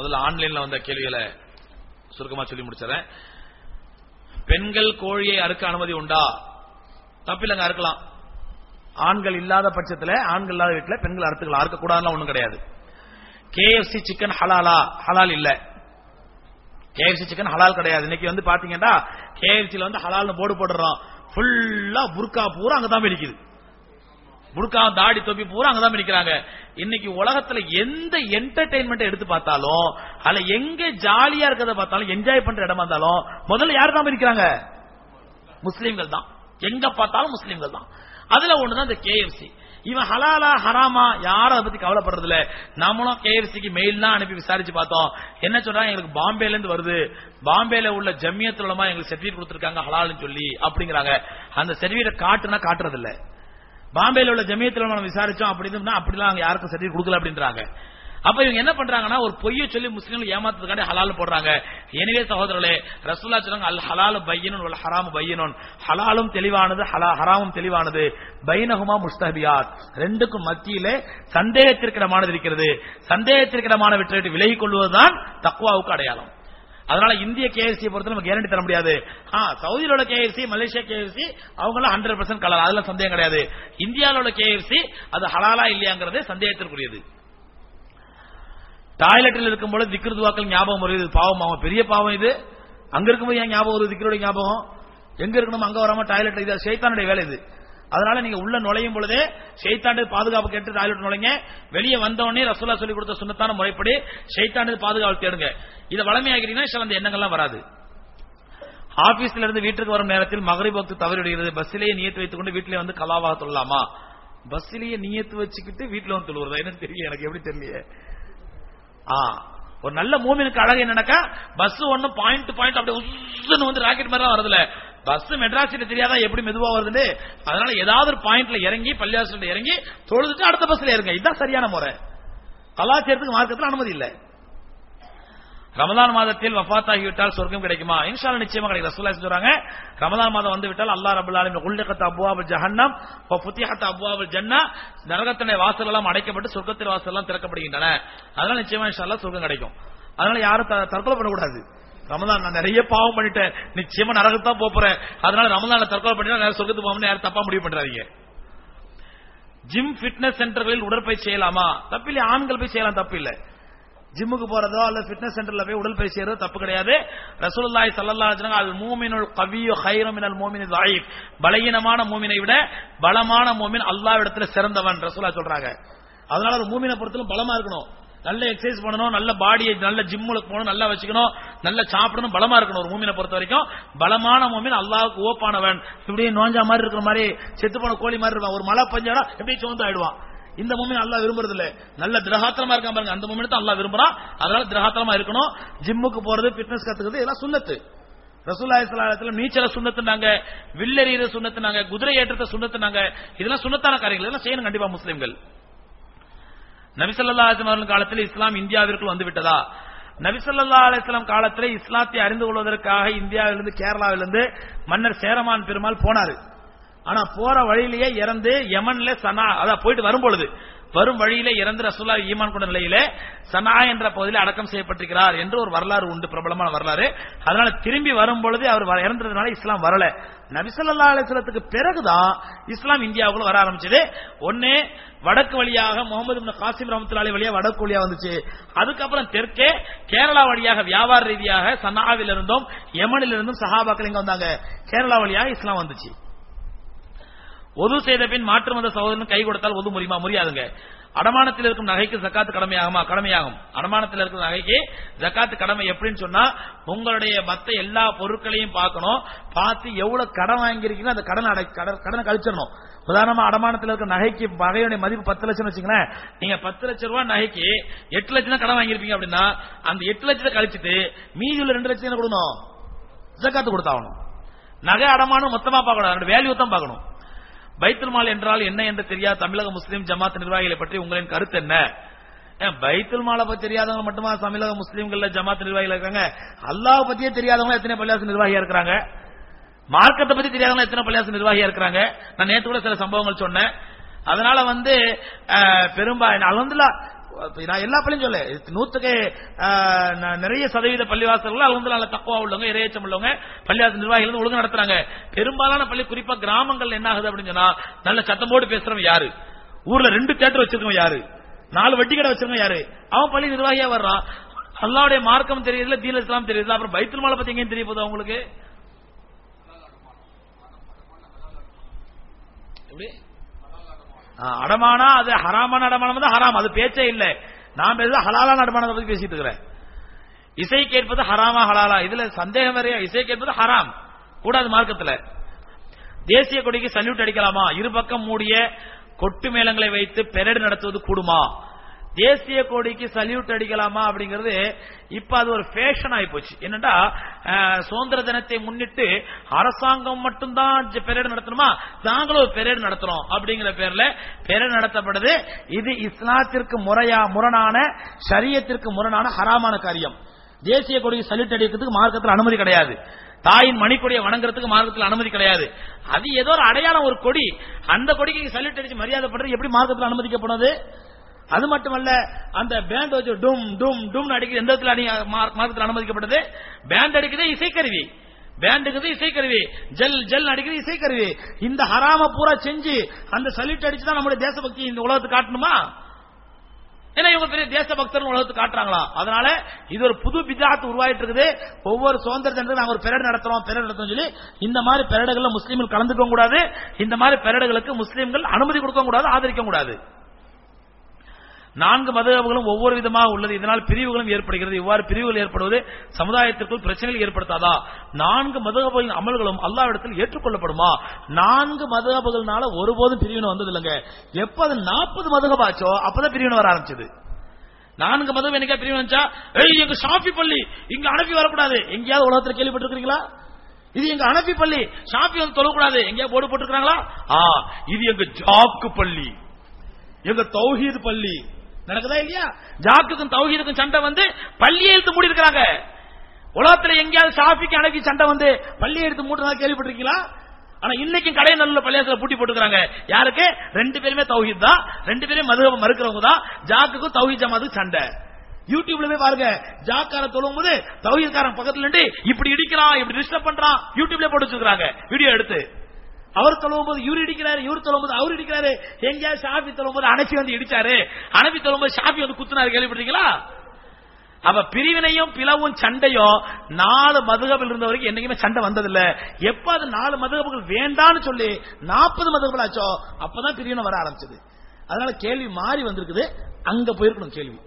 முதல்ல ஆன்லைன்ல வந்த கேள்விகளை சுருக்கமா சொல்லி முடிச்சிடறேன். பெண்கள் கோழியை அறுக்க அனுமதி உண்டா? தப்பில்லைங்க அறுக்கலாம். ஆண்கள் இல்லாத பட்சத்தில் ஆண்கள் இல்லாத வீட்டில் பெண்கள் அறுத்துக்கலாம். அறுக்க ஒன்றும் கிடையாது. கேஎஃப்சி சிக்கன் ஹலாலா ஹலால் இல்ல. கேஎஃப்சி சிக்கன் ஹலால் கிடையாது. இன்னைக்கு வந்து பாத்தீங்கன்னா கேஎஃப்சியில் வந்து ஹலால்னு போர்டு போடுறோம் ஃபுல்லா புர்கா பூரா அங்கதான் வெடிக்குது. புர்கா தாடி தொப்பி பூரா அங்கதான் பிடிக்கிறாங்க இன்னைக்கு உலகத்துல எந்த என்டர்டைன்மெண்ட் எடுத்து பார்த்தாலும் அதுல எங்க ஜாலியா இருக்கிறத பார்த்தாலும் என்ஜாய் பண்ற இடமா இருந்தாலும் முதல்ல யார் தான் பிடிக்கிறாங்க முஸ்லீம்கள் தான். எங்க பார்த்தாலும் முஸ்லீம்கள் தான். அதுல ஒண்ணுதான் இந்த கேஎஃப்சி இவன் ஹலாலா ஹராமா யாரும் அதை பத்தி கவலைப்படுறது இல்ல நம்மளும் கேஎஃப்சிக்கு மெயில் தான் அனுப்பி விசாரிச்சு பார்த்தோம். என்ன சொல்றாங்க? எங்களுக்கு பாம்பேல இருந்து வருது. பாம்பேல உள்ள ஜம்மியத்துல எங்களுக்கு சர்டிபிகேட் கொடுத்துருக்காங்க ஹலால்னு சொல்லி அப்படிங்கிறாங்க. அந்த சர்டிபிகேட் காட்டுனா காட்டுறது இல்லை பாம்பேல உள்ள ஜமியத்தில் நம்ம விசாரிச்சோம். அப்படின்னு அப்படிலாம் அவங்க யாருக்கும் சர்டிபிகேட் கொடுக்கல அப்படின்றாங்க. அப்ப இவங்க என்ன பண்றாங்கன்னா ஒரு பொய்யை சொல்லி முஸ்லீம்கள் ஏமாத்துறதுக்காண்டி ஹலால் போடுறாங்க. எனவே சகோதரர்களே ரசூல்லா சொல்றாங்க அல் ஹலால் பையனும் வல் ஹராம் பையனும் ஹலாலும் தெளிவானது ஹலா ஹராமும் தெளிவானது. பைனகுமா முஸ்தபியாத் ரெண்டுக்கும் மத்தியிலே சந்தேகத்திற்கிடமானது இருக்கிறது. சந்தேகத்திற்கிடமான விட்டு விலகிக் கொள்வதுதான் தக்குவாவுக்கு அடையாளம். அதனால இந்திய கேஎஃப்சி பொறுத்து நம்ம கேரண்டி தர முடியாது. சவுதியில் உள்ள கேஎஃப்சி மலேசியா கேஎஃப்சி அவங்க ஹண்ட்ரட் பர்சன்ட் கலர். அதுல சந்தேகம் கிடையாது. இந்தியாவில் உள்ள கேஎஃப்சி அது ஹலாலா இல்லையாங்கிறது சந்தேகத்திற்குரியது. டாய்லெட்டில் இருக்கும்போது திக்ரு துவாக்கள் ஞாபகம் வருது. பாவம் ஆகும் பெரிய பாவம் இது. அங்க இருக்கும்போது ஏன் ஞாபகம் வருது? திக்ருடைய ஞாபகம். எங்க இருக்கணும் அங்க வராம டாய்லெட் இது. சைத்தானுடைய வேலை இது. அதனால நீங்க உள்ள நுழையும் பொழுதே செய்தாண்டு பாதுகாப்பு கேட்டு டாய்லெட் நுழைங்க. வெளியே வந்தவொடனே ரசூலா சொல்லி கொடுத்த சுண்ணத்தான முறைப்படி செய்தாண்டு பாதுகாப்பு தேடுங்க. இதை வளமையாகிறீங்கன்னா சில அந்த எண்ணங்கள்லாம் வராது. ஆபீஸ்ல இருந்து வீட்டுக்கு வரும் நேரத்தில் மகரி பக்து தவறிவிடுகிறது பஸ்ஸிலேயே நியத்து வைத்துக் கொண்டு வீட்டிலே வந்து கலாவாக தொழலாமா? பஸ்ஸிலேயே நியத்து வச்சுக்கிட்டு வீட்டுல வந்து தொழுவுறதா? எனக்கு தெரியல எனக்கு எப்படி தெரியல ஆ ஒரு நல்ல மூமினுக்கு அழகு என்னன்னாக்கா பஸ் ஒன்னு பாயிண்ட் பாயிண்ட் அப்படியே வந்து ராக்கெட் மாதிரி வரதுல பஸ் மெட்ராஸில தெரியாதா எப்படி மெதுவா வருதுன்னு? அதனால ஏதாவது ஒரு பாயிண்ட்ல இறங்கி பள்ளியாசல இறங்கி தொழுதுட்டு அடுத்த பஸ்ல இறங்க இதுதான் சரியான முறை. கலாச்சாரத்துக்கு மார்க்கத்தில் அனுமதி இல்லை. ரமதான் மாதத்தில் வஃபாத்தாகிவிட்டால் சொர்க்கம் கிடைக்குமா? இன்ஷால்ல நிச்சயமா கிடைக்கும். ரசூல்லா சொல்றாங்க ரமதான் மாதம் வந்து விட்டால் அல்லாஹ் ரப்பல் ஆலமீன் உல்லிகத் அப்வாபுல் ஜஹன்னம் வ ஃபுத்திஹத் ஜன்னா. நரகத்தினுடைய வாசல் எல்லாம் அடைக்கப்பட்டு சொர்க்கத்தின் வாசல் எல்லாம் திறக்கப்படுகின்றன. அதனால நிச்சயமா இன்ஷால்லா சொர்க்கம் கிடைக்கும். அதனால யாரும் த- தற்கொலை பண்ணக்கூடாது. ரமதான் நான் நிறைய பாவம் பண்ணிட்டேன் நிச்சயமா நரகத்தான் போப் போறேன் அதனால ரமதான்ல தற்கொலை பண்ணினா நேரம் சொர்க்கத்துக்கு போகணும்னு யாரும் தப்பா முடிவு பண்றாதீங்க ஜிம் ஃபிட்னஸ் சென்டர்களில் உடற்பயிற்சி செய்யலாமா தப்பில்லை ஆண்கள் போய் செய்யலாம் தப்பில்லை ஜிம்முக்கு போறதோ அல்ல ஃபிட்னஸ் சென்டர்ல போய் உடற்பயிற்சி செய்யறதோ தப்பு கிடையாது ரசூலுல்லாஹி ஸல்லல்லாஹு அலைஹி வஸல்லம் அல் மூமினுல் கவியு கைரும் மினல் மூமினில் ضعيف பலகீனமான மூமினை விட பலமான மூமின் அல்லாஹ்விடத்துல சிறந்தவன் ரசூலா சொல்றாங்க அதனால ஒரு மூமினை பொறுத்தலும் பலமா இருக்கணும் நல்ல எக்ஸசைஸ் பண்ணணும் நல்ல பாடியை நல்ல ஜிம்முக்கு போகணும் நல்லா வச்சுக்கணும் நல்லா சாப்பிடணும் பலமா இருக்கணும் ஒரு மூமினை பொறுத்த வரைக்கும். பலமான மூமின் அல்லாவுக்கு ஓப்பானவன் இப்படியே நோஞ்சா மாதிரி இருக்கிற மாதிரி செத்து போன கோழி மாதிரி இருப்பான். ஒரு மழை பஞ்சாடா எப்படி சோர்ந்து ஆயிடுவான்? இந்த மூமின் அல்லா விரும்புறது இல்ல நல்ல திரகாத்திரமா இருக்கான் பாருங்க. அந்த மூமினை தான் அல்லா விரும்புறான். அதனால திரகாத்திரமா இருக்கணும். ஜிம்முக்கு போறது பிட்னஸ் கத்துக்கிறது இதெல்லாம் சுண்ணத்து. ரசூலுல்லாஹி நீச்சல சுண்ணத்துனாங்க வில்லெறியற சுண்ணத்துனாங்க குதிரை ஏற்றத்தை சுண்ணத்துனாங்க. இதெல்லாம் சுண்ணத்தான காரியங்கள். இதெல்லாம் செய்யணும் கண்டிப்பா முஸ்லீம்கள். நபி ஸல்லல்லாஹு அவர்கள் காலத்தில் இஸ்லாம் இந்தியாவிற்குள் வந்து விட்டதா அலிஸ்லாம் காலத்தில் இஸ்லாத்தை அறிந்து கொள்வதற்காக இந்தியாவிலிருந்து கேரளாவிலிருந்து மன்னர் சேரமான் பெருமாள் போனாரு. ஆனா போற வழியிலேயே இறந்து யமன்ல சனா அதான் போயிட்டு வரும்பொழுது வரும் வழியிலே இறந்து ரசூல்லா ஈமான் கொண்ட நிலையிலே சனா என்ற பகுதியில் அடக்கம் செய்யப்பட்டிருக்கிறார் என்று ஒரு வரலாறு உண்டு பிரபலமான வரலாறு. அதனால திரும்பி வரும் பொழுது அவர் வ- இறந்ததுனால இஸ்லாம் வரல. நபிசல்லா அலிஸ்லத்துக்கு பிறகுதான் இஸ்லாம் இந்தியாவுக்குள்ள வர ஆரம்பிச்சது. ஒன்னே வடக்கு வழியாக முகமது காசிம் ரஹமத்துல்லாஹி வழியா வடக்கு வழியா வந்துச்சு. அதுக்கப்புறம் தெற்கே கேரளா வழியாக வியாபார ரீதியாக சனாவில் இருந்தும் யமனில் இருந்தும் சஹாபாக்கள் இங்க வந்தாங்க? கேரளா வழியாக இஸ்லாம் வந்துச்சு. ஒது செய்த பின் மாற்று மத சகோதரன் கை கொடுத்தால் ஒது முடியுமா? முடியாதுங்க. அடமானத்தில் இருக்கும் நகைக்கு ஜக்காத்து கடமையாகுமா? கடமையாகும். அடமானத்தில் இருக்கும் நகைக்கு ஜக்காத்து கடமை எப்படின்னு சொன்னா உங்களுடைய மத்த எல்லா பொருட்களையும் பார்க்கணும். பார்த்து எவ்வளவு கடன் வாங்கியிருக்கீங்களோ அந்த கடன் அடை கடன் கடனை கழிச்சிடணும். உதாரணமா அடமானத்தில் இருக்க நகைக்கு நகையுடைய மதிப்பு பத்து லட்சம் வச்சுங்களேன் நீங்க பத்து லட்சம் ரூபாய் நகைக்கு எட்டு லட்சம் தான் கடன் வாங்கியிருப்பீங்க அப்படின்னா அந்த எட்டு லட்சத்தை கழிச்சிட்டு மீதி உள்ள ரெண்டு லட்சம் கொடுக்கணும்? ஜக்காத்து கொடுத்தாகணும். நகை அடமானம் மொத்தமா பார்க்கணும். வேல்யூ தான் பார்க்கணும். பைத்துல் மால் என்றால் என்ன என்று தெரியாத தமிழக முஸ்லீம் ஜமாத் நிர்வாகிகளை பற்றி உங்களின் கருத்து என்ன? ஏன் பைத்துல் மாலை பத்தி தெரியாதவங்க மட்டுமா தமிழக முஸ்லீம்கள்ல ஜமாத் நிர்வாகிகள் இருக்காங்க? அல்லாஹ் பத்தியே தெரியாதவங்க எத்தனை பள்ளியாசு நிர்வாகியா இருக்கிறாங்க? மார்க்கத்தை பத்தி தெரியாதவங்க எத்தனை பள்ளியாசு நிர்வாகியா இருக்கிறாங்க? நான் நேத்து கூட சில சம்பவங்கள் சொன்னேன். அதனால வந்து பெரும்பாலும் பெரும்பா நான் எல்லா பள்ளியும் சொல்ல நூத்துக்கு ஆஹ், நிறைய சதவீத பள்ளிவாசல்கள் அலந்து நல்ல தக்குவா உள்ளவங்க இறையச்சம் உள்ளவங்க பள்ளிவாசல் நிர்வாகிகள் வந்து ஒழுங்கு நடத்துறாங்க. பெரும்பாலான பள்ளி குறிப்பா கிராமங்கள் என்ன ஆகுது அப்படின்னு சொன்னா நல்ல சத்தம் போட்டு பேசுறவங்க யாரு? ஊர்ல ரெண்டு தேட்டர் வச்சிருக்கவங்க யாரு? நாலு வட்டி கடை வச்சிருக்கவன் யாரு? அவன் பள்ளி நிர்வாகியா வர்றான். அல்லாவுடைய மார்க்கம் தெரியுதுல தீன இஸ்லாம் தெரியுதுல அப்புறம் பைத்துல் மாலை பத்தி எங்கேயும் தெரிய போதும் அவங்களுக்கு எப்படி? அடமானா அது ஹராமான அடமானம் தான் ஹராம். அது பேச்சே இல்லை. நான் பேசுறது ஹலாலான அடமானத்தை பத்தி பேசிட்டு இருக்கிறேன். இசை கேட்பது ஹராமா ஹலாலா. இதுல சந்தேகம் வேறையா? இசை கேட்பது ஹராம். கூடாது மார்க்கத்துல. தேசிய கொடிக்கு சல்யூட் அடிக்கலாமா? இரு பக்கம் மூடிய கொட்டு மேளங்களை வைத்து பெரடு நடத்துவது கூடுமா? தேசிய கொடிக்கு சல்யூட் அடிக்கலாமா அப்படிங்கிறது இப்ப அது ஒரு ஃபேஷன் ஆகி போச்சு. என்னடா சுதந்திர தினத்தை முன்னிட்டு அரசாங்கம் மட்டும்தான் பெரேடு நடத்தணுமா? நாங்களும் ஒரு பெரேடு நடத்துறோம் அப்படிங்கிற பேர்ல பெரேடு நடத்தப்படுது. இது இஸ்லாத்திற்கு முறையா முரணான சரியத்திற்கு முரணான ஹராமான காரியம். தேசிய கொடிக்கு சல்யூட் அடிக்கிறதுக்கு மார்க்கத்தில் அனுமதி கிடையாது. தாயின் மணிக்கொடியை வணங்குறதுக்கு மார்க்கத்தில் அனுமதி கிடையாது. அது ஏதோ ஒரு அடையாளம் ஒரு கொடி. அந்த கொடிக்கு சல்யூட் அடிச்சு மரியாதை பண்றது எப்படி மார்க்கத்தில் அனுமதிக்கப்படுது? அது மட்டுமல்ல அந்த பேண்ட் வச்சு டும் டும் டும் அடிக்கிறது எந்த இடத்துல அடி மார்க்கத்தில் அனுமதிக்கப்பட்டது பேண்ட் அடிக்கிறது இசைக்கருவி. பேண்டுக்குது இசைக்கருவி. ஜெல் ஜெல் அடிக்கிறது இசைக்கருவி. இந்த ஹராம பூரா செஞ்சு அந்த சல்யூட் அடிச்சு தான் நம்முடைய தேசபக்தி இந்த உலகத்துக்கு காட்டணுமா? ஏன்னா இவங்க பெரிய தேசபக்தர் உலகத்துக்கு காட்டுறாங்களா? அதனால இது ஒரு புது பிதாத்து உருவாயிட்டு இருக்குது ஒவ்வொரு சுதந்திர தினத்துக்கு நாங்க ஒரு பெரடு நடத்துறோம் பெரடு நடத்துறோம் சொல்லி இந்த மாதிரி பெரடுகள்ல முஸ்லீம்கள் கலந்துக்க கூடாது. இந்த மாதிரி பெரடுகளுக்கு முஸ்லீம்கள் அனுமதி கொடுக்க கூடாது ஆதரிக்க கூடாது. நான்கு மதகுகளும் ஒவ்வொரு விதமாக உள்ளது. இதனால் பிரிவுகளும் ஏற்படுகிறது. இவ்வாறு பிரிவுகள் ஏற்படுவது சமுதாயத்திற்குள் பிரச்சனைகள் ஏற்படுத்தாதா? நான்கு மதகுகளின் அமல்களும் அல்லாவிடத்தில் ஏற்றுக்கொள்ளப்படுமா? நான்கு மதகபுகள்னால ஒருபோதும் பிரிவினை வந்தது இல்லைங்க எப்ப அது நாற்பது மதகபாச்சோ அப்பதான் பிரிவினை வர ஆரம்பிச்சது. நான்கு மதம் என்னைக்கா பிரிவு வந்துச்சா? ஏய் எங்க ஷாஃபி பள்ளி இங்க அனுப்பி வரக்கூடாது. எங்கேயாவது உலகத்தில் கேள்விப்பட்டிருக்கீங்களா இது எங்க அனபி பள்ளி ஷாஃபி வந்து தொழக்கூடாது. எங்கேயாவது போர்டு போட்டுருக்காங்களா ஆ இது எங்க ஜாக்கு பள்ளி. எங்க தௌஹீத் பள்ளி. நடக்குதா இல்லையா? ஜாக்குக்கும் தௌஹீதுக்கும் சண்டை வந்து பள்ளியை எழுத்து மூடி இருக்கிறாங்க உலகத்துல எங்கேயாவது ஷாஃபிக்கு அனுப்பி சண்டை வந்து பள்ளியை எடுத்து மூட்டுறதா கேள்விப்பட்டிருக்கீங்களா? ஆனா இன்னைக்கும் கடை நல்ல பள்ளியாசல பூட்டி போட்டுக்கிறாங்க. யாருக்கு? ரெண்டு பேருமே தௌஹீத் தான். ரெண்டு பேரும் மதுகப மறுக்கிறவங்க தான். ஜாக்குக்கும் தௌஹீத் ஜமாத்துக்கும் சண்டை. யூடியூப்ல போய் பாருங்க. ஜாக்கார தொழும் போது தௌஹீத்காரன் பக்கத்துல இருந்து இப்படி இடிக்கிறான் இப்படி டிஸ்டர்ப் பண்றான். யூடியூப்ல போட்டு வச்சிருக்காங்க வீடியோ எடுத்து. அவர் தொழுவும் போது இவர் இடிக்கிறாரு இவர் தொழும்போது அவர் இடிக்கிறாரு. எங்கேயாவது ஷாஃபி தொழும்போது போது வந்து இடிச்சாரு. அனபி தொழுவும் போது ஷாஃபி வந்து குத்துனாரு கேள்விப்பட்டீங்களா அவ பிரிவினையும் பிளவும் சண்டையும் நாலு மதுகபில் இருந்த வரைக்கும் என்னைக்குமே சண்டை வந்ததில்ல. எப்ப அது நாலு மதுகபுகள் வேண்டான்னு சொல்லி நாற்பது மதுகபுகள் ஆச்சோ அப்பதான் பிரிவினை வர ஆரம்பிச்சது. அதனால கேள்வி மாறி வந்திருக்குது. அங்க போயிருக்கணும் கேள்வி.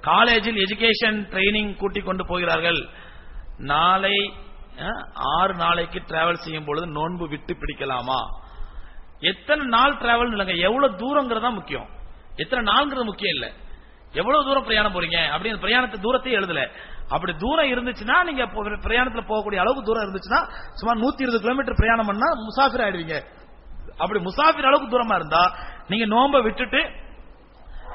காலேஜில் எஜுகேஷன் ட்ரைனிங் கூட்டிக் கொண்டு போகிறார்கள். நாளை ஆறு நாளைக்கு டிராவல் செய்யும் பொழுது நோன்பு விட்டு பிடிக்கலாமா? எத்தனை நாள் டிராவல் இல்லைங்க? எவ்வளவு தூரங்கிறதா முக்கியம். எத்தனை நாள்ங்கிறது முக்கியம் இல்ல. எவ்வளவு தூரம் பிரயாணம் போறீங்க? அப்படின்னு பிரயாணத்தை தூரத்தை எழுதல. அப்படி தூரம் இருந்துச்சுன்னா நீங்க பிரயாணத்துல போகக்கூடிய அளவுக்கு தூரம் இருந்துச்சுன்னா சுமார் நூத்தி இருபது கிலோமீட்டர் பிரயாணம் பண்ணா முசாஃபிர் ஆயிடுவீங்க. அப்படி முசாஃபிர் அளவுக்கு தூரமா இருந்தா நீங்க நோம்ப விட்டுட்டு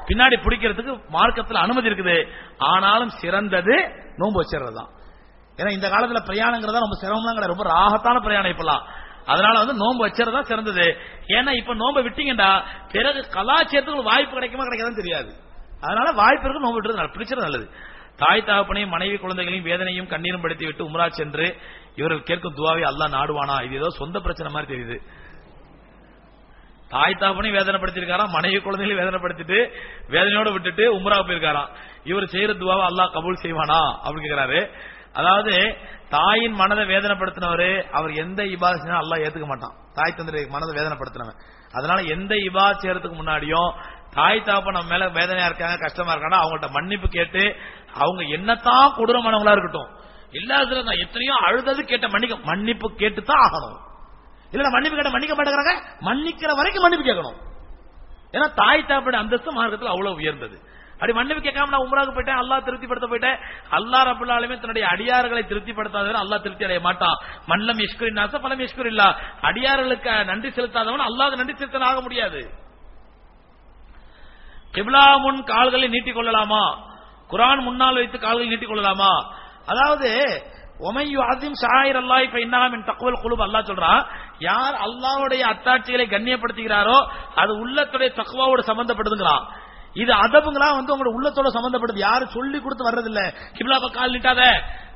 பின்னாடி பிடிக்கிறதுக்கு மார்க்கத்தில் அனுமதி இருக்குது. ஆனாலும் சிறந்தது நோன்பு வச்சிடுறது தான் ஏன்னா இந்த காலத்துல பிரயாணங்கிறதா ரொம்ப சிரமம்லாம் கிடையாது ரொம்ப ராகத்தான பிரயாணம் இப்பெல்லாம். அதனால வந்து நோன்பு வச்சிருந்தா சிறந்தது. ஏன்னா இப்ப நோன்பை விட்டீங்கடா பிறகு கலாச்சாரத்துக்கு வாய்ப்பு கிடைக்குமா கிடைக்காதுன்னு தெரியாது. அதனால வாய்ப்பு இருக்கு நோன்பு விட்டுறது பிடிச்சது நல்லது. தாய் தகப்பனையும் மனைவி குழந்தைகளையும் வேதனையும் கண்ணீரும் படுத்தி விட்டு உமரா சென்று இவர்கள் கேட்கும் துவாவை அல்லாஹ் நாடுவானா? இது ஏதோ சொந்த பிரச்சனை மாதிரி தெரியுது. தாய் தாப்பனையும் வேதனைப்படுத்திருக்காராம் மனைவி குழந்தைகளையும் வேதனைப்படுத்திட்டு வேதனையோட விட்டுட்டு உம்ரா போயிருக்காராம். இவர் செய்யற துவாவை அல்லாஹ் கபூல் செய்வானா? அப்படின்னு கேட்கிறாரு அதாவது தாயின் மனதை வேதனைப்படுத்தினவரு அவர் எந்த இபா செய்யணும் அல்லா ஏத்துக்க மாட்டான். தாய் தந்தை மனதை வேதனைப்படுத்தினவன். அதனால எந்த இபா செய்யறதுக்கு முன்னாடியும் தாய் தாப்ப நம்ம மேல வேதனையா இருக்காங்க கஷ்டமா இருக்காங்க அவங்கள்ட்ட மன்னிப்பு கேட்டு அவங்க என்னத்தான் கொடூரமானவங்களா இருக்கட்டும் இல்லாத நான் எத்தனையோ அழுதது கேட்ட மன்னிக்க மன்னிப்பு கேட்டு தான் ஆகணும். இல்ல மன்னிப்பு கேட்ட மன்னிக்க மாட்டேங்கிறாங்க? மன்னிக்கிற வரைக்கும் மன்னிப்பு கேட்கணும். ஏன்னா தாய் தாப்பட அந்தஸ்து மார்க்கத்தில் அவ்வளவு உயர்ந்தது. அப்படி மன்னிப்பு கேட்காம நான் உம்ராவுக்கு போயிட்டேன் அல்லா திருப்திப்படுத்த போயிட்டேன். அல்லா ரபுல்லாலுமே தன்னுடைய அடியார்களை திருப்திப்படுத்தாதவன் அல்லாஹ் திருப்தி அடைய மாட்டான். மல்லம் இஷ்குரின் நாச பலம் இஷ்குர் இல்லா. அடியார்களுக்கு நன்றி செலுத்தாதவன் அல்லாத நன்றி செலுத்தன் ஆக முடியாது. கிபிலா முன் கால்களை நீட்டிக் கொள்ளலாமா? குரான் முன்னால் வைத்து கால்களை நீட்டிக் கொள்ளலாமா? அதாவது ஒமையு அதிம் ஷாயிர் அல்லாஹ் இப்ப இன்னாமின் தகவல் குழு அல்லா சொல்றான் யார் அல்லாவுடைய அத்தாட்சிகளை கண்ணியப்படுத்துகிறாரோ அது உள்ளத்துடைய தக்குவாவோடு சம்பந்தப்படுதுங்கிறான். இது அதபுங்களா வந்து உங்களோட உள்ளத்தோட சம்பந்தப்படுது. யாரும் சொல்லி கொடுத்து வர்றதில்ல. கிப்லா பக்கம் கால் நிட்டாத.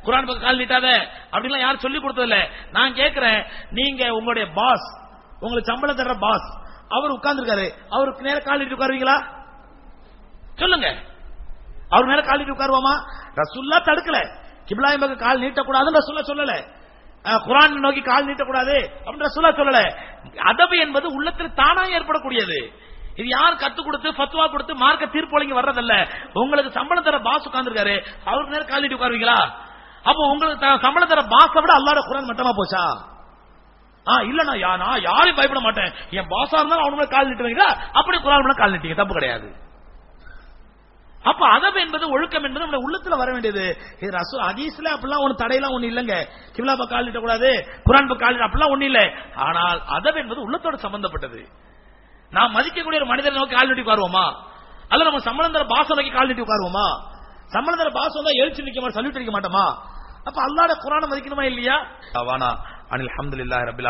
குரான் பக்கம் கால் நிட்டாத. அப்படிலாம் யாரும் சொல்லி கொடுத்ததில்ல. நான் கேட்கிறேன் நீங்க உங்களுடைய பாஸ் உங்களுக்கு சம்பளம் தர்ற பாஸ் அவர் உட்கார்ந்துருக்காரு. அவருக்கு நேரம் கால் உட்காருவீங்களா? சொல்லுங்க. அவர் மேல கால் நீட்டி உட்காருவோமா? ரசுல்லா தடுக்கல. கிப்லாயம் பக்கம் கால் நீட்டக்கூடாதுன்னு ரசுல்லா சொல்லல. குரான் நோக்கி கால் நீட்டக்கூடாது அப்படின்னு ரசுல்லா சொல்லல. அதபு என்பது உள்ளத்தில் தானா ஏற்படக்கூடியது. இது யார் கத்து கொடுத்து பத்துவா கொடுத்து மார்க்க தீர்ப்பு வழங்கி வர்றதல்ல? உங்களுக்கு சம்பளம் தர பாஸ் உட்கார்ந்துருக்காரு. அவருக்கு நேரம் காலிட்டு உட்காருவீங்களா? அப்போ உங்களுக்கு சம்பளம் தர பாஸை விட அல்லாட குரான் மட்டமா போச்சா? ஆ இல்ல யா- நான் யாரையும் பயப்பட மாட்டேன். என் பாஸா இருந்தாலும் அவனு கால் நிட்டுவீங்களா? அப்படி குரான் கால் நிட்டீங்க தப்பு கிடையாது. அப்ப அதப் என்பது ஒழுக்கம் என்பது நம்ம உள்ளத்துல வர வேண்டியது. இது அதீஸ்ல அப்படிலாம் ஒண்ணு தடையெல்லாம் ஒண்ணு இல்லங்க. கிப்லா பக்கம் கால் நீட்ட கூடாது குரான் பக்கம் கால் அப்படிலாம் ஒண்ணு இல்ல. ஆனால் அதப் என்பது உள்ளத்தோட சம்பந்தப்பட்டது. நாம் மதிக்கக்கூடிய ஒரு மனிதரை நோக்கி கால் நீட்டி உட்காருவோமா? அல்ல நம்ம சம்பளம் தர பாச நோக்கி கால் நீட்டி உட்காருவோமா? சம்பளம் தர பாசம் தான் எழுச்சி நிக்க மாட்டோம் சல்யூட் அடிக்க மாட்டோமா? அப்ப அல்லாட குரானை மதிக்கணுமா இல்லையா? அவானா அனில் அஹமதுல்லாஹி ரபில்